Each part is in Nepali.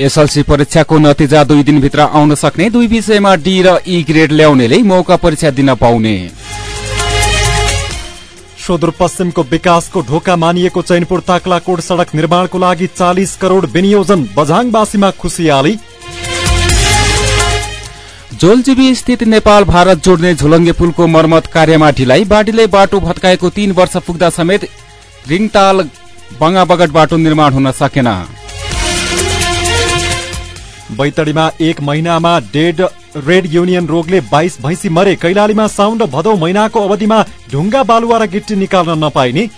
एसएलसी परीक्षाको नतिजा दुई दिनभित्र आउन सक्ने दुई विषयमा डी र ई ग्रेड ल्याउनेले मौका परीक्षा दिन पाउने। सुदूरपश्चिमको विकासको ढोका मानिएको चैनपुर ताक्लाकोट सड़क निर्माणको लागि चालिस करोड़ विनियोजन बझाङवासीमा खुसियाली। जोलजीबी स्थित नेपाल भारत जोड्ने झुलङ्गे पुलको मर्मत कार्यमा ढिलाइ बाढीले बाटो भत्काएको तीन वर्ष पुग्दा समेत रिङताल बगाबगट बाटो निर्माण हुन सकेन। बैतडीमा एक महिनामा डेड रेड युनियन रोगले बाइस भैँसी मरे। कैलालीमा साउन र भदौ महिनाको अवधिमा ढुङ्गा बालुवा र गिट्टी निकाल्न नपाइने।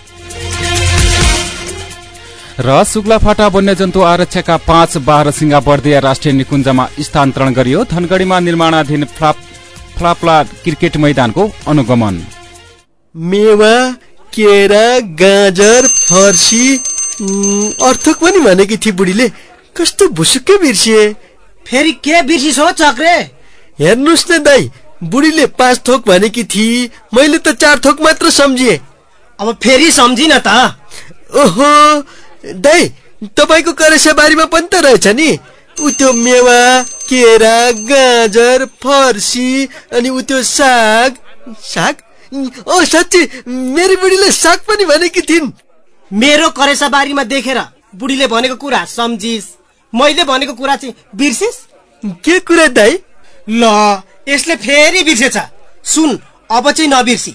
र शुक्लाफाटा वन्यजन्तु आरक्षका पाँच बाह्र सिंगा बर्दिया राष्ट्रिय निकुञ्जमा स्थानान्तरण गरियो। धनगढ़ीमा निर्माणाधीन फ्लाप्ला क्रिकेट मैदानको अनुगमन। मेवा केरा गाजर फर्सी अर्थक पनि भनेकी थिए बुढीले। कस्तो भुसुक्कै बिर्सिए। फेरि के बिर्सिस हो चक्रे? हेर्नुहोस् न दाई बुढीले पाँच थोक भनेकी थिए मैले त चार थोक मात्र सम्झिए। अब फेरि सम्झिन त। ओहो दाई तपाईँको करेसाबारीमा पनि त रहेछ नि? उ त्यो मेवा केरा गाजर फर्सी अनि उ त्यो साग साग? ओ साँच्ची मेरी बुढीले साग पनि भनेकी थिइन्। मेरो करेसाबारीमा देखेर बुढीले भनेको कुरा सम्झिस। मैले भनेको कुरा चाहिँ बिर्सिस? के कुरा दाई? ल यसले फेरि बिर्सेछ। सुन अब चाहिँ नबिर्सी।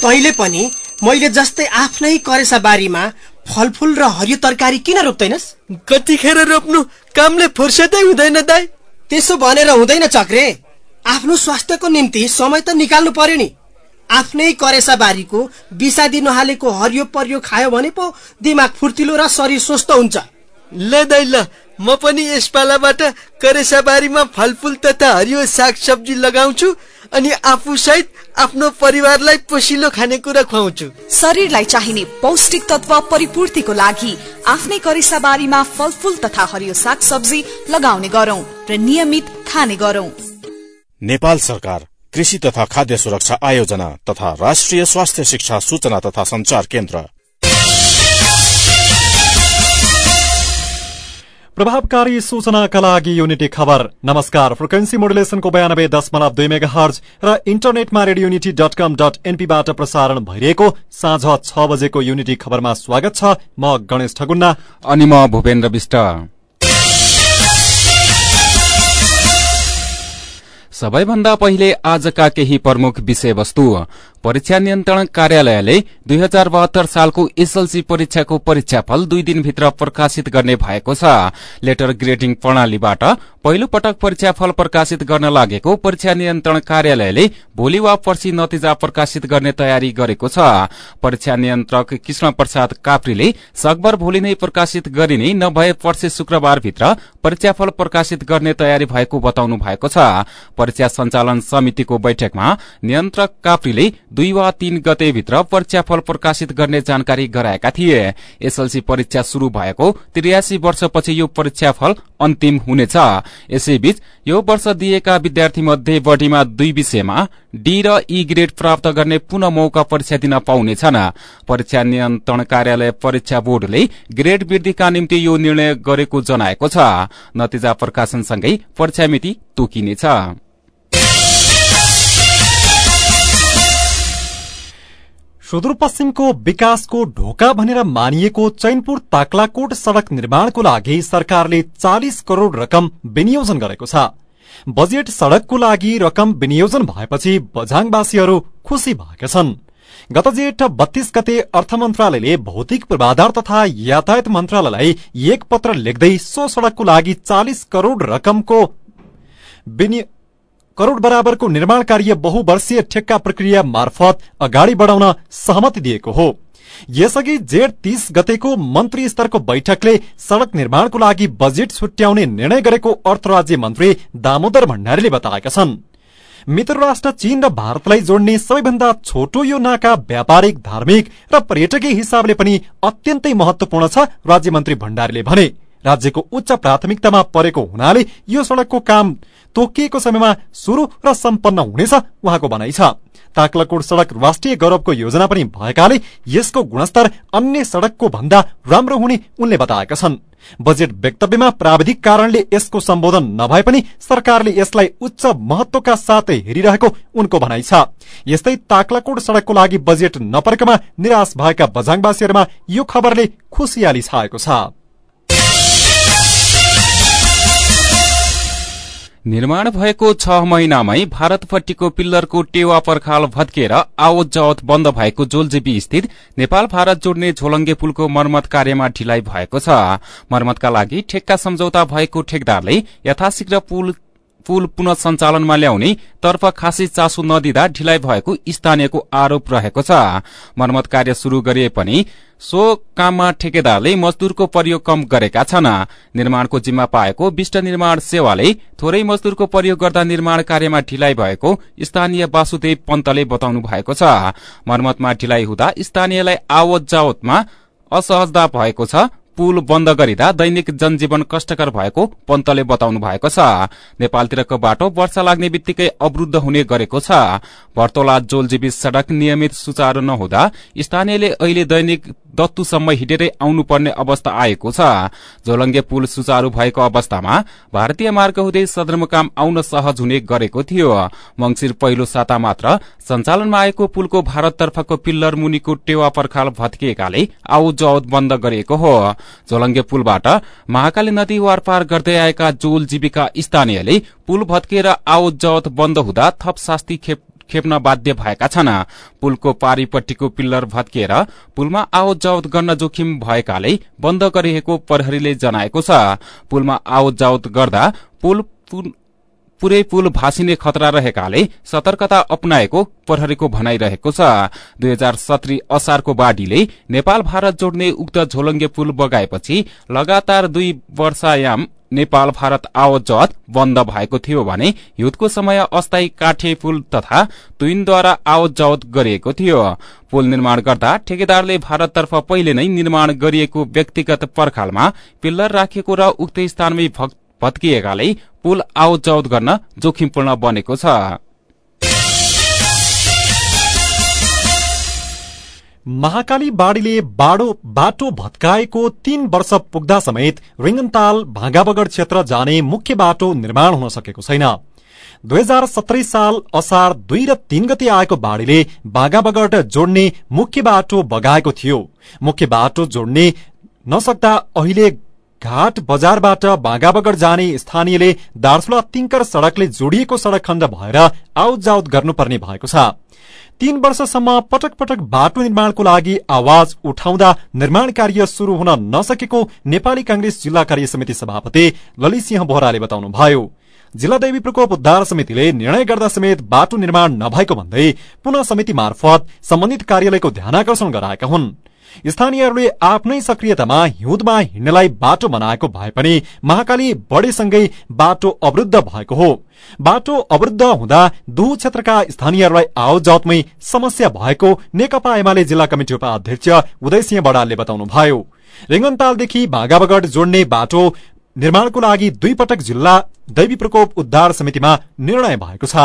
तैँले पनि मैले जस्तै आफ्नै करेसा बारीमा फलफुल र हरियो तरकारी किन रोप्दैनस्? कतिखेर रोप्नु कामले फुर्सदै हुँदैन दाई। त्यसो भनेर हुँदैन चक्रे। आफ्नो स्वास्थ्यको निम्ति समय त निकाल्नु पर्यो नि। आफ्नै करेसा बारीको बिसादी नहालेको हरियो परियो खायो भने पो दिमाग फुर्तिलो र शरीर स्वस्थ हुन्छ। ल दाइ ल। म पनि यस पालाबाट करेसाबारीमा फलफुल तथा हरियो साग सब्जी लगाउँछु अनि आफू सहित आफ्नो परिवारलाई पोसिलो खानेकुरा खुवाउँछु। शरीरलाई चाहिने पौष्टिक तत्व परिपूर्तिको लागि आफ्नै करेसाबारीमा फलफुल तथा हरियो साग सब्जी लगाउने गरौं र नियमित खाने गरौं। नेपाल सरकार कृषि तथा खाद्य सुरक्षा आयोजना तथा राष्ट्रिय स्वास्थ्य शिक्षा सूचना तथा संचार केन्द्र। प्रभावकारी सूचनाका लागि युनिटी खबर नमस्कार फ्रिक्वेन्सी मोडुलेसनको बयानब्बे दशमलव दुई मेगा हर्ज र इन्टरनेटमा radio unity dot com dot एनपीबाट प्रसारण भइरहेको साँझ छ बजेको युनिटी खबरमा स्वागत छ म गणेश ठगुन्ना अनि म भूपेन्द्र विष्ट सबैभन्दा पहिले आजका केही प्रमुख विषयवस्तु परीक्षा नियन्त्रण कार्यालयले दुई हजार बहत्तर सालको एसएलसी परीक्षाको परीक्षाफल दुई दिनभित्र प्रकाशित गर्ने भएको छ। लेटर ग्रेडिङ प्रणालीबाट पहिलो पटक परीक्षाफल प्रकाशित गर्न लागेको परीक्षा नियन्त्रण कार्यालयले भोलि वा पर्सि नतिजा प्रकाशित गर्ने तयारी गरेको छ। परीक्षा नियन्त्रक कृष्ण प्रसाद काप्रीले सकभर भोलि नै प्रकाशित गरिने नभए पर्सि शुक्रबारभित्र परीक्षाफल प्रकाशित गर्ने तयारी भएको बताउनु भएको छ। परीक्षा सञ्चालन समितिको बैठकमा नियन्त्रक काप्रीले दुई वा तीन गते भित्र परीक्षाफल प्रकाशित गर्ने जानकारी गराएका थिए। एसएलसी परीक्षा शुरू भएको त्रियासी वर्षपछि यो परीक्षाफल अन्तिम हुनेछ। यसैबीच यो वर्ष दिएका विद्यार्थी मध्ये बढ़ीमा दुई विषयमा डी र ई ग्रेड प्राप्त गर्ने पुनः मौका परीक्षा दिन पाउनेछन्। परीक्षा नियन्त्रण कार्यालय परीक्षा बोर्डले ग्रेड वृद्धिका निम्ति यो निर्णय गरेको जनाएको छ। नतिजा प्रकाशनसँगै परीक्षा मिति तोकिनेछ। सुदूरपश्चिमको विकासको ढोका भनेर मानिएको चैनपुर ताक्लाकोट सड़क निर्माणको लागि सरकारले चालिस करोड़ रकम विनियोजन गरेको छ। बजेट सड़कको लागि रकम विनियोजन भएपछि बझाङवासीहरू खुशी भएका छन्। गत जेठ बत्तीस गते अर्थ मन्त्रालयले भौतिक पूर्वाधार तथा यातायात मन्त्रालयलाई एक पत्र लेख्दै सो सड़कको लागि चालिस करोड़ रकमको करोड़ बराबरको निर्माण कार्य बहुवर्षीय ठेक्का प्रक्रिया मार्फत अगाडि बढ़ाउन सहमति दिएको हो। यसअघि जेठ तीस गतेको मन्त्री स्तरको बैठकले सड़क निर्माणको लागि बजेट छुट्याउने निर्णय गरेको अर्थ राज्य मन्त्री दामोदर भण्डारीले बताएका छन्। मित्र राष्ट्र चीन र भारतलाई जोड्ने सबैभन्दा छोटो यो नाका व्यापारिक धार्मिक र पर्यटकीय हिसाबले पनि अत्यन्तै महत्वपूर्ण छ राज्य मन्त्री भण्डारीले भने। राज्यको उच्च प्राथमिकतामा परेको हुनाले यो सड़कको काम तोकिएको समयमा शुरू र सम्पन्न हुनेछ उहाँको भनाइ छ। ताक्लाकोट सड़क राष्ट्रिय गौरवको योजना पनि भएकाले यसको गुणस्तर अन्य सड़कको भन्दा राम्रो हुने उनले बताएका छन्। बजेट वक्तव्यमा प्राविधिक कारणले यसको सम्बोधन नभए पनि सरकारले यसलाई उच्च महत्वका साथ हेरिरहेको उनको भनाइ छ। यस्तै ताक्लाकोट सड़कको लागि बजेट नपरेकोमा निराश भएका बझाङवासीहरूमा यो खबरले खुसियाली छाएको छ। निर्माण भएको छ महिनामै भारतपट्टिको पिल्लरको टेवा पर्खाल भत्किएर आवत जावत बन्द भएको जोलजेबी स्थित नेपाल भारत जोड्ने झोलङ्गे पुलको मर्मत कार्यमा ढिलाइ भएको छ। मर्मतका लागि ठेक्का सम्झौता भएको ठेकदारले यथाशीघ्र पुल पुल पुनः सञ्चालनमा ल्याउने तर्फ खासै चासो नदिँदा ढिलाइ भएको स्थानीयको आरोप रहेको छ। मर्मत कार्य शुरू गरिए पनि सो काममा ठेकेदारले मजदूरको प्रयोग कम गरेका छन्। निर्माणको जिम्मा पाएको विष्ट निर्माण सेवाले थोरै मजदूरको प्रयोग गर्दा निर्माण कार्यमा ढिलाइ भएको स्थानीय वासुदेव पन्तले बताउनु भएको छ। मर्मतमा ढिलाइ हुँदा स्थानीयलाई आवत जावतमा असहजता भएको छ। पुल बन्द गरिँदा दैनिक जनजीवन कष्टकर भएको पन्तले बताउनु भएको छ। नेपालतिरको बाटो वर्षा लाग्ने बित्तिकै अवरूद्ध हुने गरेको छ। भर्तोला जोलजीवी सड़क नियमित सुचारू नहुँदा स्थानीयले अहिले दैनिक दत्तुसम्म हिँडेरै आउनुपर्ने अवस्था आएको छ। झोलङ्गे पुल सुचारू भएको अवस्थामा भारतीय मार्ग हुँदै सदरमुकाम आउन सहज हुने गरेको थियो। मंगिर पहिलो साता मात्र सञ्चालनमा आएको पुलको भारततर्फको पिल्लर मुनिको टेवा पर्खाल भत्किएकाले आउ जावत बन्द गरिएको हो। झोलङ्गे पुलबाट महाकाली नदी वारपार गर्दै आएका जोल जीविका स्थानीयले पुल भत्किएर आवत जावत बन्द हुँदा थप शास्ति खेप खेप्न बाध्य भएका छन्। पुलको पारीपट्टिको पिल्लर भत्किएर पुलमा आवत जावत गर्न जोखिम भएकाले बन्द गरिएको प्रहरीले जनाएको छ। पुलमा आवत जावत गर्दा पुल पुरै पुल भाँसिने खतरा रहेकाले सतर्कता अपनाएको प्रहरीको भनाइरहेको छ। दुई हजार सत्री असारको बाढ़ीले नेपाल भारत जोड्ने उक्त झोलङ्गे पुल बगाएपछि लगातार दुई वर्षायाम नेपाल भारत आवत बन्द भएको थियो भने युद्धको समय अस्थायी काठे पुल तथा तुइनद्वारा आवत गरिएको थियो। पुल निर्माण गर्दा ठेकेदारले भारततर्फ पहिले नै निर्माण गरिएको व्यक्तिगत पर्खालमा पिल्लर राखिएको र उक्त स्थानमै भत्किएकाले पुल आवत जावत गर्न जोखिमपूर्ण बनेको छ। महाकाली बाढ़ीले बाडो बाटो भत्काएको तीन वर्ष पुग्दा समेत रिङ्गनताल भाँगाबगड क्षेत्र जाने मुख्य बाटो निर्माण हुन सकेको छैन। दुई हजार सत्तरी साल असार दुई र तीन गति आएको बाढ़ीले बाघाबगड जोड्ने मुख्य बाटो बगाएको थियो। मुख्य बाटो जोड्ने नसक्दा अहिले घाट बजारबाट बाघाबगड जाने स्थानीयले दार्चुला तिङ्कर सड़कले जोडिएको सड़क खण्ड भएर आउट गर्नुपर्ने भएको छ। तीन वर्षसम्म पटक पटक बाटो निर्माणको लागि आवाज उठाउँदा निर्माण कार्य शुरू हुन नसकेको नेपाली कांग्रेस जिल्ला कार्य समिति सभापति ललित सिंह बोहराले बताउनुभयो। जिल्ला दैवी प्रकोप उद्धार समितिले निर्णय गर्दा समेत बाटो निर्माण नभएको भन्दै पुनः समिति मार्फत सम्बन्धित कार्यालयको ध्यानकर्षण गराएका हुन्। स्थानीयहरूले आफ्नै सक्रियतामा हिउँदमा हिँड्नलाई बाटो बनाएको भए पनि महाकाली बढेसँगै बाटो अवरुद्ध भएको हो। बाटो अवरुद्ध हुँदा दुहु क्षेत्रका स्थानीयहरूलाई आवत समस्या भएको नेकपा एमाले जिल्ला कमिटी उपाध्यक्ष उदय सिंह बडालले बताउनुभयो। रेङ्गनतालदेखि भागाबगड जोड्ने बाटो निर्माणको लागि दुई पटक जिल्ला दैवी प्रकोप उद्धार समितिमा निर्णय भएको छ।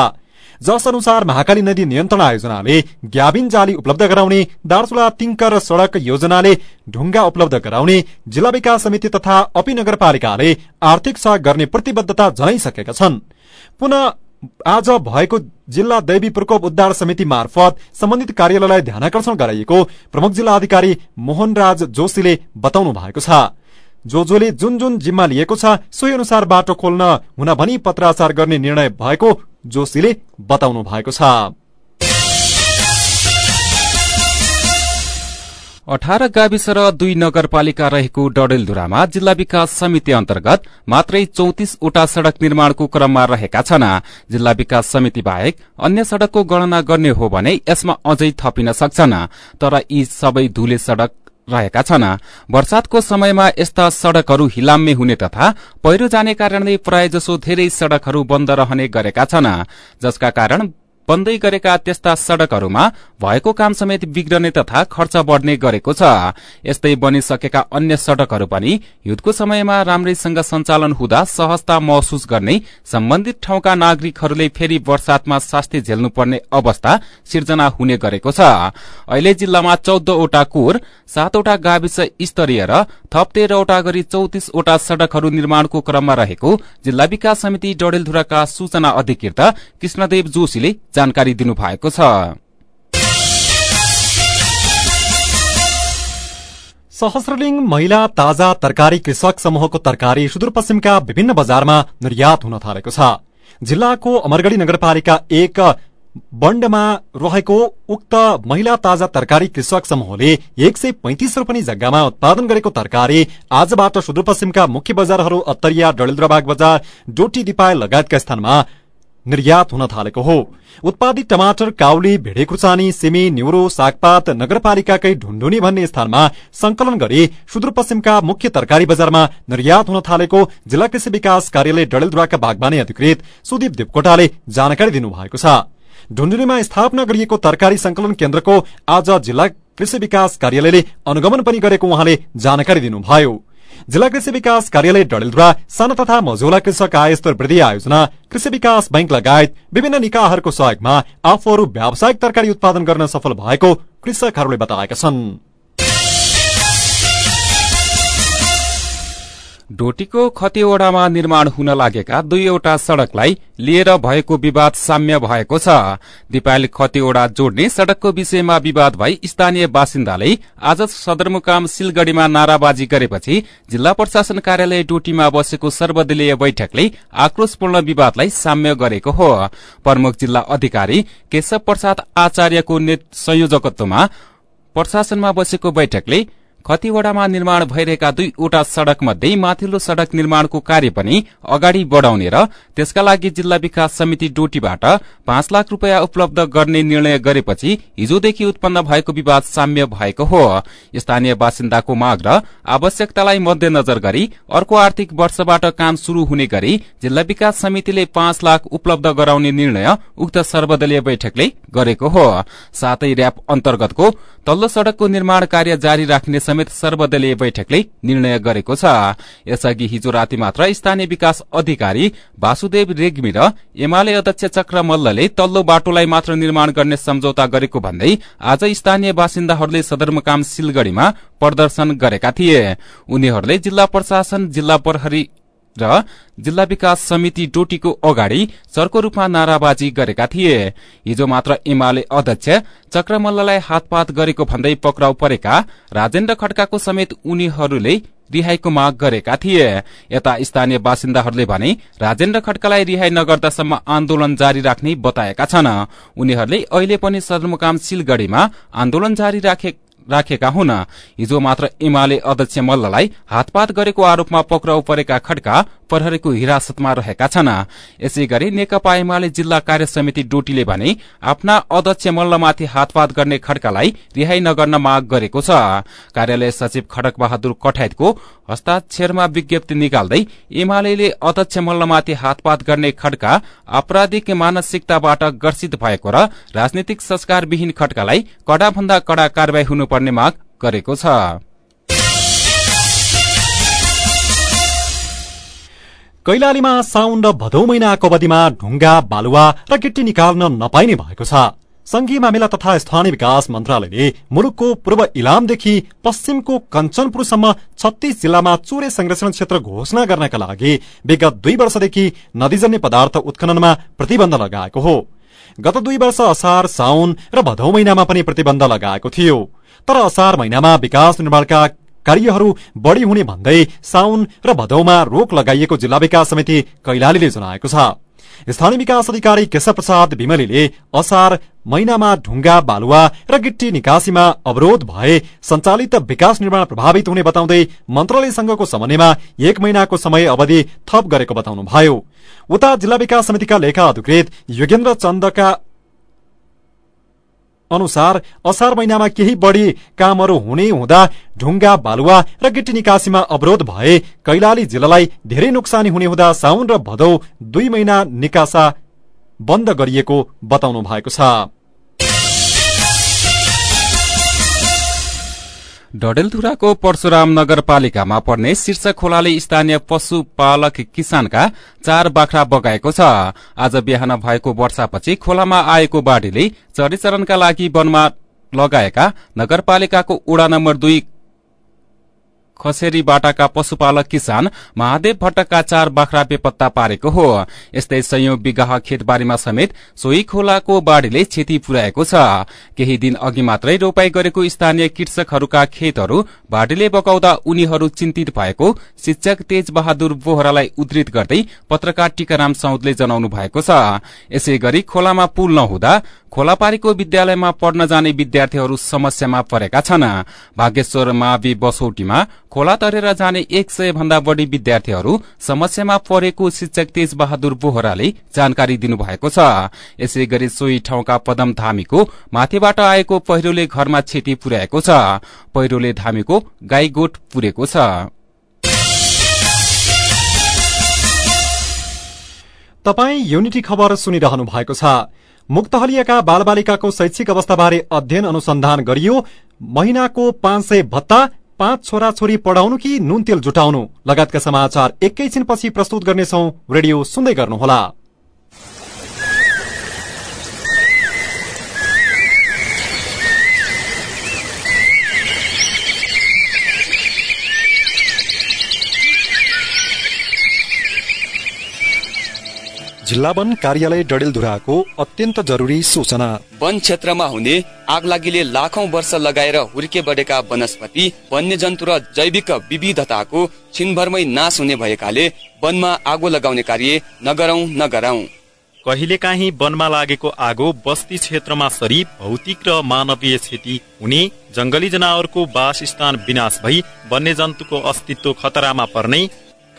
जस अनुसार महाकाली नदी नियन्त्रण आयोजनाले ग्याबिन जाली उपलब्ध गराउने दार्चुला तिङ्कर सड़क योजनाले ढुङ्गा उपलब्ध गराउने जिल्ला विकास समिति तथा अपी नगरपालिकाले आर्थिक सहयोग गर्ने प्रतिबद्धता जनाइसकेका छन्। पुनः आज भएको जिल्ला दैवी प्रकोप उद्धार समिति मार्फत सम्बन्धित कार्यालयलाई ध्यानकर्षण गराइएको प्रमुख जिल्ला अधिकारी मोहनराज जोशीले बताउनु भएको छ। जो जोले जुन जुन जिम्मा लिएको छ सोही अनुसार बाटो खोल्न हुन भनी पत्राचार गर्ने निर्णय भएको जोशीले बताउनु भएको छ। अठार गाविस र दुई नगरपालिका रहेको डडेलधुरामा जिल्ला विकास समिति अन्तर्गत मात्रै चौतिसवटा सड़क निर्माणको क्रममा रहेका छन्। जिल्ला विकास समिति बाहेक अन्य सड़कको गणना गर्ने हो भने यसमा अझै थपिन सक्छन्। तर यी सबै धुले सड़क रहेका छन्। वर्षातको समयमा यस्ता सड़कहरू हिलाम्मे हुने तथा पहिरो जाने कारणले प्राय जसो धेरै सड़कहरू बन्द रहने गरेका छन् जसका कारण बन्दै गरेका त्यस्ता सड़कहरूमा भएको काम समेत बिग्रने तथा खर्च बढ़ने गरेको छ। यस्तै बनिसकेका अन्य सड़कहरू पनि युद्धको समयमा राम्रैसँग सञ्चालन हुँदा सहजता महसुस गर्ने सम्बन्धित ठाउँका नागरिकहरूले फेरि वर्षातमा शास्ति झेल्नुपर्ने अवस्था सिर्जना हुने गरेको छ। अहिले जिल्लामा चौधवटा कोर सातवटा गाविस स्तरीय र थप तेह्रवटा गरी चौतिसवटा सड़कहरू निर्माणको क्रममा रहेको जिल्ला विकास समिति डडेलधुराका सूचना अधिकृत कृष्णदेव जोशीले जानकारी दिनुभएको छ। सहस्रलिङ महिला ताजा तरकारी कृषक समूहको तरकारी सुदूरपश्चिमका विभिन्न बजारमा निर्यात हुन थालेको छ। जिल्लाको अमरगढ़ी नगरपालिका एक बण्डमा रहेको उक्त महिला ताजा तरकारी कृषक समूहले एक सय पैंतिस रोपनी जग्गामा उत्पादन गरेको तरकारी आजबाट सुदूरपश्चिमका मुख्य बजारहरू अत्तरिया डडेलद्रबाग बजार डोटी दिपाय लगायतका स्थानमा निर्यात हुन थालेको हो। उत्पादित टमाटर काउली भेडे खुर्सानी सिमी न्युरो सागपात नगरपालिकाकै ढुण्डुनी भन्ने स्थानमा संकलन गरी सुदूरपश्चिमका मुख्य तरकारी बजारमा निर्यात हुन थालेको जिल्ला कृषि विकास कार्यालय डडेलधुराका बागवानी अधिकृत सुदीप देवकोटाले जानकारी दिनुभएको छ। ढुण्डुनीमा स्थापना गरिएको तरकारी संकलन केन्द्रको आज जिल्ला कृषि विकास कार्यालयले अनुगमन पनि गरेको उहाँले जानकारी दिनुभयो। जिल्ला कृषि विकास कार्यालय डडेलधुरा साना तथा मझौला कृषक आयस्तर वृद्धि आयोजना कृषि विकास बैंक लगायत विभिन्न निकायहरूको सहयोगमा आफूहरू व्यावसायिक तरकारी उत्पादन गर्न सफल भएको कृषकहरूले बताएका छन्। डोटीको खतिवड़ामा निर्माण हुन लागेका दुईवटा सड़कलाई लिएर भएको विवाद साम्य भएको छ। दिपायल खतिवड़ा जोड्ने सड़कको विषयमा विवाद भई स्थानीय बासिन्दाले आज सदरमुकाम सिलगढ़ीमा नाराबाजी गरेपछि जिल्ला प्रशासन कार्यालय डोटीमा बसेको सर्वदलीय बैठकले आक्रोशपूर्ण विवादलाई साम्य गरेको हो। प्रमुख जिल्ला अधिकारी केशव प्रसाद आचार्यको संयोजकत्वमा प्रशासनमा बसेको बैठकले खतिवड़ामा निर्माण भइरहेका दुईवटा सड़क मध्ये माथिल्लो सड़क निर्माणको कार्य पनि अगाडि बढ़ाउने र त्यसका लागि जिल्ला विकास समिति डोटीबाट पाँच लाख रूपियाँ उपलब्ध गर्ने निर्णय गरेपछि हिजोदेखि उत्पन्न भएको विवाद साम्य भएको हो। स्थानीय बासिन्दाको माग र आवश्यकतालाई मध्यनजर गरी अर्को आर्थिक वर्षबाट काम शुरू हुने गरी जिल्ला विकास समितिले पाँच लाख उपलब्ध गराउने निर्णय उक्त सर्वदलीय बैठकले गरेको हो। साथै र्याप अन्तर्गतको तल्लो सड़कको निर्माण कार्य जारी राख्ने समेत सर्वदलीय बैठकले निर्णय गरेको छ। यसअघि हिजो राति मात्र स्थानीय विकास अधिकारी वासुदेव रेग्मी र एमाले अध्यक्ष चक्र मल्लले तल्लो बाटोलाई मात्र निर्माण गर्ने सम्झौता गरेको भन्दै आज स्थानीय बासिन्दाहरूले सदरमुकाम सिलगढ़ीमा प्रदर्शन गरेका थिए। उनीहरूले जिल्ला प्रशासन जिल्ला प्रहरी र जिल्ला विकास समिति डोटीको अगाडि चर्को रूपमा नाराबाजी गरेका थिए। हिजो मात्र एमाले अध्यक्ष चक्रमल्ललाई हातपात गरेको भन्दै पक्राउ परेका राजेन्द्र खड्काको समेत उनीहरूले रिहाईको माग गरेका थिए। यता स्थानीय बासिन्दाहरूले भने राजेन्द्र खड्कालाई रिहाई नगर्दासम्म आन्दोलन जारी राख्ने बताएका छन्। उनीहरूले अहिले पनि सदरमुकाम सिलगढ़ीमा आन्दोलन जारी राखे राखेका हुन्। हिजो मात्र एमाले अध्यक्ष मल्ललाई हातपात गरेको आरोपमा पक्राउ परेका खड्का प्रहरीको हिरासतमा रहेका छन्। यसै गरी नेकपा एमाले जिल्ला कार्य समिति डोटीले भने आफ्ना अध्यक्ष मल्लमाथि हातपात गर्ने खड्कालाई रिहाई नगर्न माग गरेको छ। कार्यालय सचिव खडक बहादुर कठायतको हस्ताक्षरमा विज्ञप्ति निकाल्दै एमाले अध्यक्ष मल्लमाथि हातपात गर्ने खड्का आपराधिक मानसिकताबाट ग्रसित भएको र राजनीतिक संस्कारविहीन खड्कालाई कडाभन्दा कड़ा कार्यवाही हुनुपर्ने माग गरेको छ। कैलालीमा साउन र भदौ महिनाको अवधिमा ढुङ्गा बालुवा र गिट्टी निकाल्न नपाइने भएको छ। संघीय मामिला तथा स्थानीय विकास मन्त्रालयले मुलुकको पूर्व इलामदेखि पश्चिमको कञ्चनपुरसम्म छत्तीस जिल्लामा चोरे संरक्षण क्षेत्र घोषणा गर्नका लागि विगत दुई वर्षदेखि नदीजन्य पदार्थ उत्खननमा प्रतिबन्ध लगाएको हो। गत दुई वर्ष असार साउन र भदौ महिनामा पनि प्रतिबन्ध लगाएको थियो। तर असार महिनामा विकास निर्माणका कार्यहरू बढ़ी हुने भन्दै साउन र भदौमा रोक लगाइएको जिल्ला विकास समिति कैलालीले जनाएको छ। स्थानीय विकास अधिकारी केशव प्रसाद विमलीले असार महिनामा ढुङ्गा बालुवा र गिट्टी निकासीमा अवरोध भए सञ्चालित विकास निर्माण प्रभावित हुने बताउँदै मन्त्रालयसँगको समन्वयमा एक महिनाको समय अवधि थप गरेको बताउनुभयो। उता जिल्ला विकास समितिका लेखा अधिकृत योगेन्द्र चन्दका अनुसार असार महिनामा केही बढ़ी कामहरू हुने हुँदा ढुङ्गा बालुवा र गिटी निकासीमा अवरोध भए कैलाली जिल्लालाई धेरै नोक्सानी हुने हुँदा साउन र भदौ दुई महिना निकासा बन्द गरिएको बताउनु भएको छ। डडेलधुराको परशुराम नगरपालिकामा पर्ने शीर्ष खोलाले स्थानीय पशुपालक किसानका चार बाख्रा बगाएको छ। आज बिहान भएको वर्षापछि खोलामा आएको बाढ़ीले चरीचरणका लागि वनमा लगाएका नगरपालिकाको उडा नम्बर दुई खसेरी बाटाका पशुपालक किसान महादेव भट्टका चार बाख्रा बेपत्ता पारेको हो। यस्तै संयौं विगाह खेतबारीमा समेत सोही खोलाको बाढ़ीले क्षति पुर्याएको छ। केही दिन अघि मात्रै रोपाई गरेको स्थानीय कृषकहरूका खेतहरू बाढ़ीले बगाउँदा उनीहरू चिन्तित भएको शिक्षक तेज बहादुर बोहरालाई उद्धृत गर्दै पत्रकार टीकाराम साउदले जनाउनु भएको छ। यसै गरी खोलामा पुल नहुँदा खोलापारीको विद्यालयमा पढ्न जाने विद्यार्थीहरू समस्यामा परेका छन्। भागेश्वर मावि बसौटीमा खोला तरेर जाने एक सय भन्दा बढ़ी विद्यार्थीहरू समस्यामा परेको शिक्षक तेज बहादुर बोहराले जानकारी दिनुभएको छ। यसै गरी सोही ठाउँका पदम धामीको माथिबाट आएको पहिरोले घरमा क्षति पुर्याएको छ। पहिरोले धामीको गाई पुरेको छ। तपाई युनिटी खबर सुनिरहनु भएको छ। मुक्तहलियाका बालबालिकाको शैक्षिक अवस्थाबारे अध्ययन अनुसन्धान गरियो। महिनाको पाँच सय भत्ता पाँच छोराछोरी पढाउनु कि नुन तेल जुटाउनु? लगायतका समाचार एकैछिनपछि प्रस्तुत गर्नेछौ। रेडियो सुन्दै गर्नुहोला। जिल्ला वन कार्यालय डडेलधुराको अत्यन्त जरुरी सूचना। वन क्षेत्रमा हुने आगलागीले लाखौं वर्ष लगाएर हुर्के बढेका वनस्पति वन्यजन्तु र जैविक विविधताको छिनभरमै नाश हुने भएकाले वनमा आगो लगाउने कार्य नगरौं नगरौं। कहिलेकाहीँ वनमा लागेको आगो बस्ती क्षेत्रमा सरी भौतिक र मानवीय क्षति हुने जंगली जनावरको वासस्थान विनाश भई वन्यजन्तुको अस्तित्व खतरामा पर्ने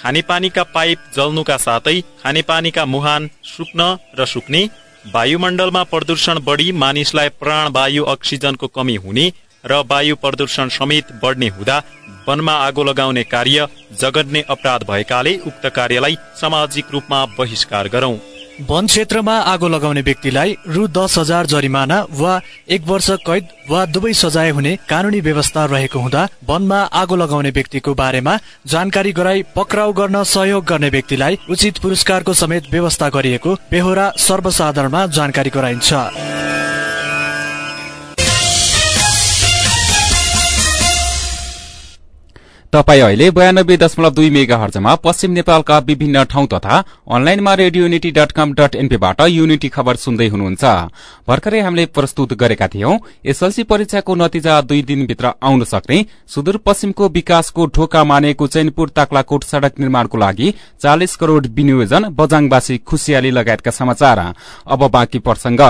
खानेपानीका पाइप जल्नुका साथै खानेपानीका मुहान सुक्न र सुक्ने वायुमण्डलमा प्रदूषण बढी मानिसलाई प्राणवायु अक्सिजनको कमी हुने र वायु प्रदूषण समेत बढ्ने हुँदा वनमा आगो लगाउने कार्य जगन्ने अपराध भएकाले उक्त कार्यलाई सामाजिक रूपमा बहिष्कार गरौं। वन क्षेत्रमा आगो लगाउने व्यक्तिलाई रु दस हजार जरिमाना वा एक वर्ष कैद वा दुवै सजाय हुने कानूनी व्यवस्था रहेको हुँदा वनमा आगो लगाउने व्यक्तिको बारेमा जानकारी गराई पक्राउ गर्न सहयोग गर्ने व्यक्तिलाई उचित पुरस्कारको समेत व्यवस्था गरिएको बेहोरा सर्वसाधारणमा जानकारी गराइन्छ। तपाई अहिले बयानब्बे दशमलव दुई मेगा हर्जमा पश्चिम नेपालका विभिन्न ठाउँ तथा अनलाइनमा Radio Unity dot com dot एनपीबाट unity खबर सुन्दै हुनुहुन्छ। भर्खरै हामीले प्रस्तुत गरेका थियौं एसएलसी परीक्षाको नतिजा दुई दिनभित्र आउन सक्ने सुदूरपश्चिमको विकासको ढोका मानेको चैनपुर ताक्लाकोट सड़क निर्माणको लागि चालिस करोड़ विनियोजन बजाङवासी खुशियाली लगायतका समाचार। अब बाँकी प्रसंग।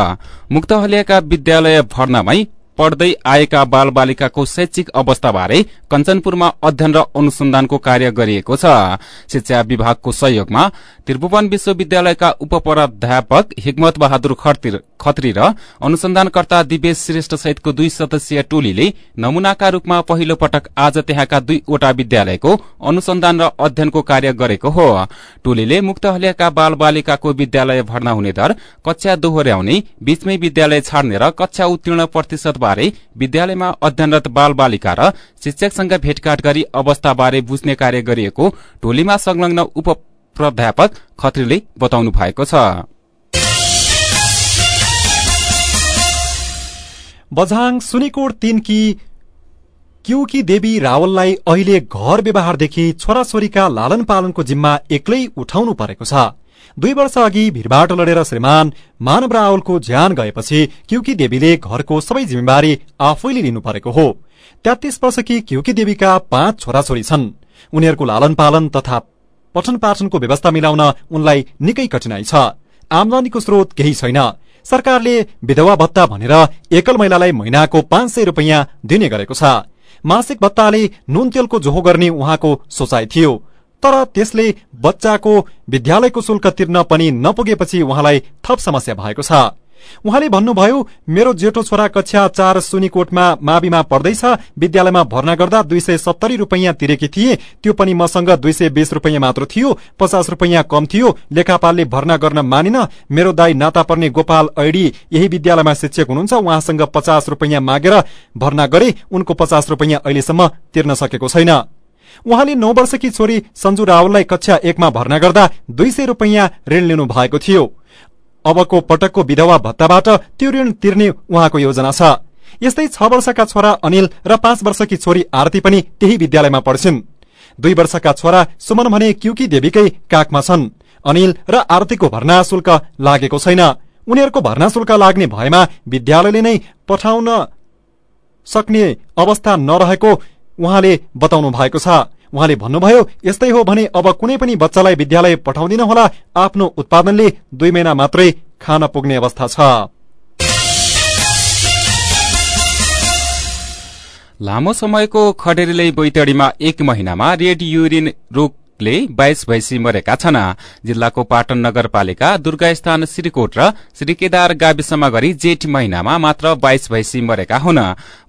मुक्त हलियाका विद्यालय भर्नामै पढ्दै आएका बाल बालिकाको शैक्षिक अवस्थाबारे कञ्चनपुरमा अध्ययन र अनुसन्धानको कार्य गरिएको छ। शिक्षा विभागको सहयोगमा त्रिभुवन विश्वविद्यालयका उपप्राध्यापक हिक्मत बहादुर खत्री र अनुसन्धानकर्ता दिवेश श्रेष्ठ सहितको दुई सदस्यीय टोलीले नमूनाका रूपमा पहिलो पटक आज त्यहाँका दुईवटा विद्यालयको अनुसन्धान र अध्ययनको कार्य गरेको हो टोलीले मुक्त हलियाका बाल बालिकाको विद्यालय भर्ना हुने दर कक्षा दोहोर्याउने बीचमै विद्यालय छाड्ने र कक्षा उत्तीर्ण प्रतिशत बारे विद्यालयमा अध्ययनरत बाल बालिका र शिक्षकसँग भेटघाट गरी अवस्थाबारे बुझ्ने कार्य गरिएको टोलीमा संलग्न उप प्राध्यापक खत्रीले बताउनु भएको छ। बझाङ सुनिकोट तीनकी क्युकी देवी रावललाई अहिले घर व्यवहारदेखि छोराछोरीका लालन पालनको जिम्मा एक्लै उठाउनु परेको छ। दुई वर्ष अघि भिडबाट लडेर श्रीमान मानव रावलको ज्यान गएपछि क्युकी देवीले घरको सबै जिम्मेवारी आफैले लिनु परेको हो। तेत्तीस वर्षकी क्युकी देवीका पाँच छोराछोरी छन्। उनीहरूको लालन पालन तथा पठन पाठनको व्यवस्था मिलाउन उनलाई निकै कठिनाई छ। आमदानीको स्रोत केही छैन। सरकारले विधवा भत्ता भनेर एकल महिलालाई महिनाको पाँच सय रुपियाँ दिने गरेको छ। मासिक भत्ताले नुन तेलको जोहो गर्ने उहाँको सोचाइ थियो। तर त्यसले बच्चाको विद्यालयको शुल्क तिर्न पनि नपुगेपछि उहाँलाई थप समस्या भएको छ। उहाँले भन्नुभयो मेरो जेठो छोरा कक्षा चार सुनिकोटमा माविमा पढ्दैछ। विद्यालयमा भर्ना गर्दा दुई सय सत्तरी रूपियाँ तिरेकी थिए। त्यो पनि मसँग दुई सय बीस रूपियाँ मात्र थियो। पचास रूपियाँ कम थियो। लेखापालले भर्ना गर्न मानिन। मेरो दाई नाता पर्ने गोपाल ऐडी यही विद्यालयमा शिक्षक हुनुहुन्छ। उहाँसँग पचास रूपियाँ मागेर भर्ना गरे। उनको पचास रूपियाँ अहिलेसम्म तिर्न सकेको छैन। उहाँले नौ वर्षकी छोरी सञ्जु रावललाई कक्षा एकमा भर्ना गर्दा दुई सय रूपियाँ ऋण लिनु भएको थियो। अबको पटकको विधवा भत्ताबाट त्यो ऋण तिर्ने उहाँको योजना छ। यस्तै छ वर्षका छोरा अनिल र पाँच वर्षकी छोरी आरती पनि त्यही विद्यालयमा पढ्छिन्। दुई वर्षका छोरा सुमन भने क्युकी देवीकै काखमा छन्। अनिल र आरतीको भर्ना शुल्क लागेको छैन। उनीहरूको भर्ना शुल्क लाग्ने भएमा विद्यालयले नै पठाउन सक्ने अवस्था नरहेको उहाँले बताउनु भएको छ। उहाँले भन्नुभयो यस्तै हो भने अब कुनै पनि बच्चालाई विद्यालय पठाउँदिन होला। आफ्नो उत्पादनले दुई महिना मात्रै खान पुग्ने अवस्था छ। लामो समयको खडेरीले बैतडीमा एक महिनामा रेड युरिन रोग ले बाइस भैंसी मरेका छन्। जिल्लाको पाटन नगरपालिका दुर्गास्थान श्रीकोट र श्रीकेदार गाविसमा गरी जेठ महिनामा मात्र बाइस भैंसी मरेका हुन्।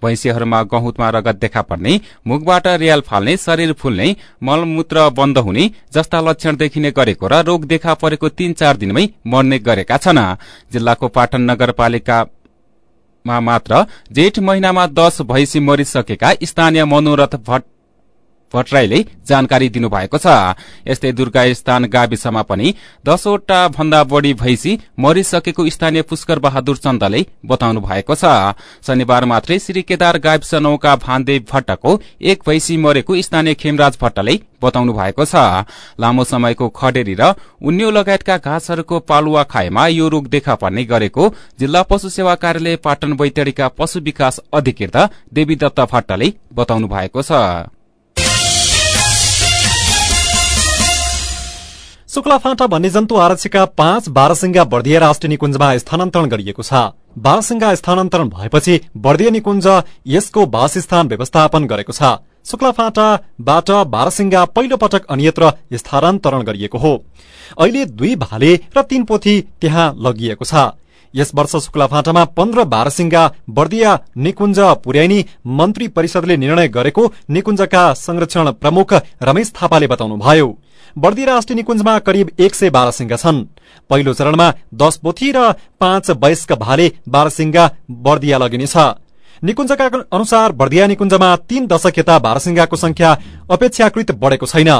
भैंसीहरूमा गहुँतमा रगत देखा पर्ने मुखबाट रियाल फाल्ने शरीर फुल्ने मलमूत्र बन्द हुने जस्ता लक्षण देखिने गरेको र रोग देखा परेको तीन चार दिनमै मर्ने गरेका छन्। जिल्लाको पाटन नगरपालिका मात्र जेठ महिनामा दश भैंसी मरिसकेका स्थानीय मनोरथ भट्ट भट्टराईले जानकारी दिनुभएको छ। यस्तै दुर्गा स्थान गाविसमा पनि दसवटा भन्दा बढ़ी भैंसी मरिसकेको स्थानीय पुष्कर बहादुर चन्दले बताउनु भएको छ। शनिबार मात्रै श्री केदार गाविस नौका भान्देव भट्टको एक भैंसी मरेको स्थानीय खेमराज भट्टले बताउनु भएको छ। लामो समयको खडेरी र उन्यु लगायतका घाँसहरूको पालुवा खाएमा यो रोग देखा पर्ने गरेको जिल्ला पशु सेवा कार्यालय पाटन बैतडीका पशु विकास अधिकृत देवीदत्त भट्टले बताउनु भएको छ। शुक्लाफाँटा वन्यजन्तु आरक्षीका पाँच बारसिंगा बर्दिया राष्ट्रिय निकुञ्जमा स्थानान्तरण गरिएको छ। बारसिंगा स्थानान्तरण भएपछि बर्दिया निकुञ्ज यसको वासस्थान व्यवस्थापन गरेको छ। शुक्लाफाँटाबाट बारसिंगा पहिलो पटक अन्यत्र स्थानान्तरण गरिएको हो। अहिले दुई भाले र तीन पोथी त्यहाँ लगिएको छ। यस वर्ष शुक्लाफाँटामा पन्ध्र बारसिंगा बर्दिया निकुञ्ज पुर्याइनी मन्त्री परिषदले निर्णय गरेको निकुञ्जका संरक्षण प्रमुख रमेश थापाले बताउनुभयो। बर्दी राष्ट्रिय निकुञ्जमा करिब एक सय बाह्र छन्। पहिलो चरणमा दश पोथी र पाँच वयस्क भाले बाह्रसिंगा बर्दिया लगिनेछ निकुञ्जका अनुसार बर्दिया निकुञ्जमा तीन दशक यता बाह्रसिंगाको संख्या अपेक्षाकृत बढ़ेको छैन।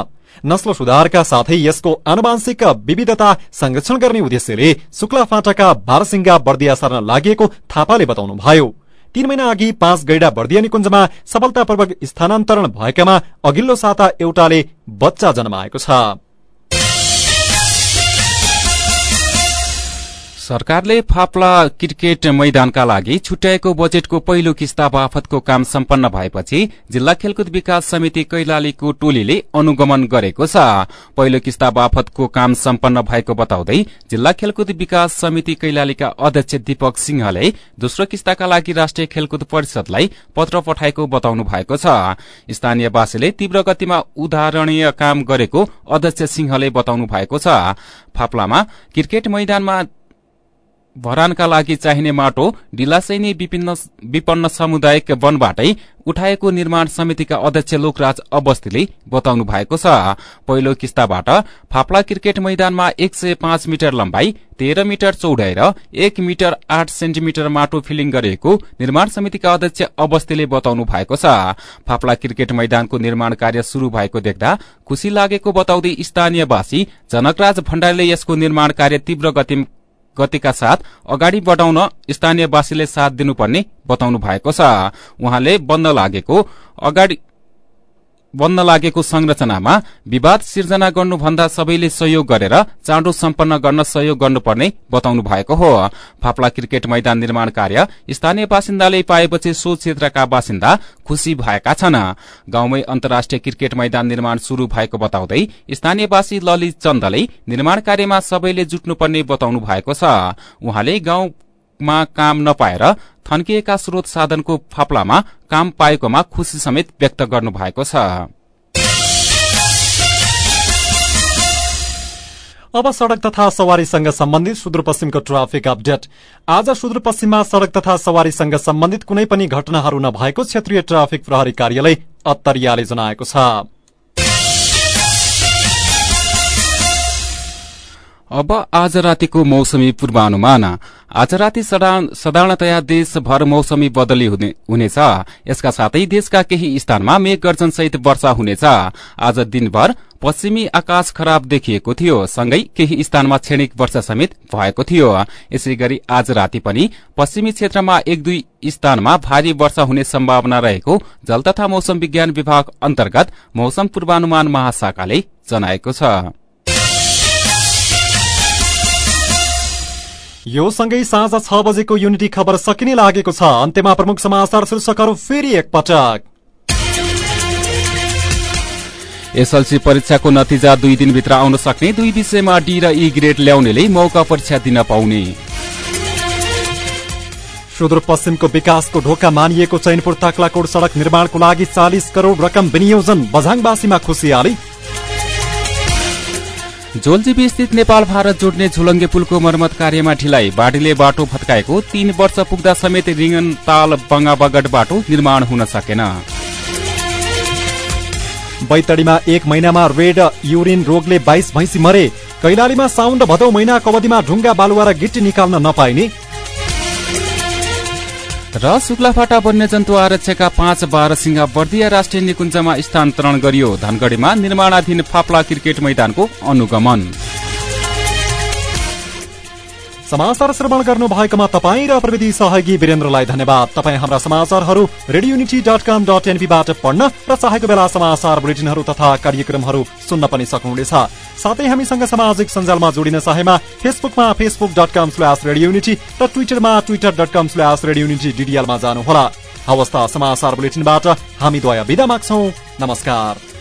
नस्ल सुधारका साथै यसको आनुवांशिक विविधता संरक्षण गर्ने उद्देश्यले शुक्ला फाँटाका बाह्रसिंगा बर्दिया सर्न लागि थापाले बताउनुभयो। तीन महिना अघि पाँच गैडा बर्दिया निकुञ्जमा सफलतापूर्वक स्थानान्तरण भएकामा अघिल्लो साता एउटाले बच्चा जन्माएको छ। सरकारले फाप्ला क्रिकेट मैदानका लागि छुट्याएको बजेटको पहिलो किस्ता बाफतको काम सम्पन्न भएपछि जिल्ला खेलकुद विकास समिति कैलालीको टोलीले अनुगमन गरेको छ। पहिलो किस्ता बाफतको काम सम्पन्न भएको बताउँदै जिल्ला खेलकुद विकास समिति कैलालीका अध्यक्ष दीपक सिंहले दोस्रो किस्ताका लागि राष्ट्रिय खेलकुद परिषदलाई पत्र पठाएको बताउनु भएको छ। स्थानीयवासीले तीव्र गतिमा उदाहरणीय काम गरेको अध्यक्ष सिंहले बताउनु भएको छ। फाप्लामा क्रिकेट मैदानमा भरानका लागि चाहिने माटो डिलासैनी विपन्न सामुदायिक वनबाटै उठाएको निर्माण समितिका अध्यक्ष लोकराज अवस्थीले बताउनु भएको छ। पहिलो किस्ताबाट फाप्ला क्रिकेट मैदानमा एक सय पाँच मिटर लम्बाई तेह्र मिटर चौडाइ र एक मिटर आठ सेन्टिमिटर माटो फिलिङ गरिएको निर्माण समितिका अध्यक्ष अवस्थीले बताउनु भएको छ। फाप्ला क्रिकेट मैदानको निर्माण कार्य शुरू भएको देख्दा खुशी लागेको बताउँदै स्थानीयवासी जनकराज भण्डारीले यसको निर्माण कार्य तीव्र गति गतिका साथ अगाडि बढ़ाउन स्थानीयवासीले साथ दिनुपर्ने बताउनु भएको छ। उहाँले बन्द लागेको अगाडि बन्न लागेको संरचनामा विवाद सिर्जना गर्नुभन्दा सबैले सहयोग गरेर चाँडो सम्पन्न गर्न सहयोग गर्नुपर्ने बताउनु भएको हो। फाप्ला क्रिकेट मैदान निर्माण कार्य स्थानीय बासिन्दाले पाएपछि सो क्षेत्रका बासिन्दा खुशी भएका छन्। गाउँमै अन्तर्राष्ट्रिय क्रिकेट मैदान निर्माण शुरू भएको बताउँदै स्थानीयवासी ललित चन्दले निर्माण कार्यमा सबैले जुट्नुपर्ने बताउनु भएको छ। उहाँले गाउँ मा काम नपाएर थन्किएका स्रोत साधनको फाप्लामा काम पाएकोमा खुशी समेत व्यक्त गर्नु भएको छ। अब सड़क तथा सवारीसँग सम्बन्धित सुदूरपश्चिमको ट्राफिक अपडेट। आज सुदूरपश्चिममा सड़क तथा सवारीसँग सम्बन्धित कुनै पनि घटनाहरू नभएको क्षेत्रीय ट्राफिक प्रहरी कार्यालय अत्तरियाले जनाएको छ। अब आज रातिको मौसमी पूर्वानुमान। आज राति साधारणतया देशभर मौसमी बदली हुनेछ। यसका साथै देशका केही स्थानमा मेघ गर्जनसहित वर्षा हुनेछ। आज दिनभर पश्चिमी आकाश खराब देखिएको थियो। सँगै केही स्थानमा क्षणिक वर्षा समेत भएको थियो। यसै गरी आज राति पनि पश्चिमी क्षेत्रमा एक दुई स्थानमा भारी वर्षा हुने सम्भावना रहेको जल तथा मौसम विज्ञान विभाग अन्तर्गत मौसम पूर्वानुमान महाशाखाले जनाएको छ। यो सँगै साँझ छ बजेको युनिटी खबर सकिने लागेको छ। अन्त्यमा प्रमुख समाचार शीर्षकहरू फेरि एकपटक। एसएलसी परीक्षाको नतिजा दुई दिनभित्र आउन सक्ने दुई विषयमा डी र ई ग्रेड ल्याउनेले मौका परीक्षा दिन पाउने। सुदूरपश्चिमको विकासको ढोका मानिएको चैनपुर ताक्लाकोट सड़क निर्माणको लागि चालिस करोड़ रकम विनियोजन बझाङवासीमा खुसियाली जोलजीबी स्थित नेपाल भारत जोड्ने झुलङ्गे पुलको मर्मत कार्यमा ढिलाइ बाढीले बाटो भत्काएको तीन वर्ष पुग्दा समेत रिङ्गन ताल बगाबगड बाटो निर्माण हुन सकेन। बैतडीमा एक महिनामा रेड युरिन रोगले बाइस भैँसी मरे। कैलालीमा साउन र भदौ महिनाको अवधिमा ढुङ्गा बालुवा र गिटी निकाल्न नपाइने र शुक्लाफाटा वन्यजन्तु आरक्षका पाँच बाह्र सिंह बर्दिया राष्ट्रिय निकुञ्जमा स्थानान्तरण गरियो। धनगढ़ीमा निर्माणाधीन फाप्ला क्रिकेट मैदानको अनुगमन। समाचार श्रवण गर्नु भएकोमा तपाईँ र प्रविधि सहयोगी वीरेन्द्रलाई धन्यवाद। तपाईँ हाम्रा समाचारहरू Radio Unity dot com dot एनपीबाट पढ्न र चाहेको बेला समाचार बुलेटिनहरू तथा कार्यक्रमहरू सुन्न पनि सक्नुहुनेछ। साथै हामीसँग सामाजिक सञ्जालमा जोडिन चाहेमा फेसबुकमा Facebook dot com slash Radio Unity र ट्विटरमा Twitter dot com slash Radio Unity डिडिएलमा जानुहोला। हवस् समाचार बुलेटिनबाट हामी द्वय विदा माग्छौ। नमस्कार।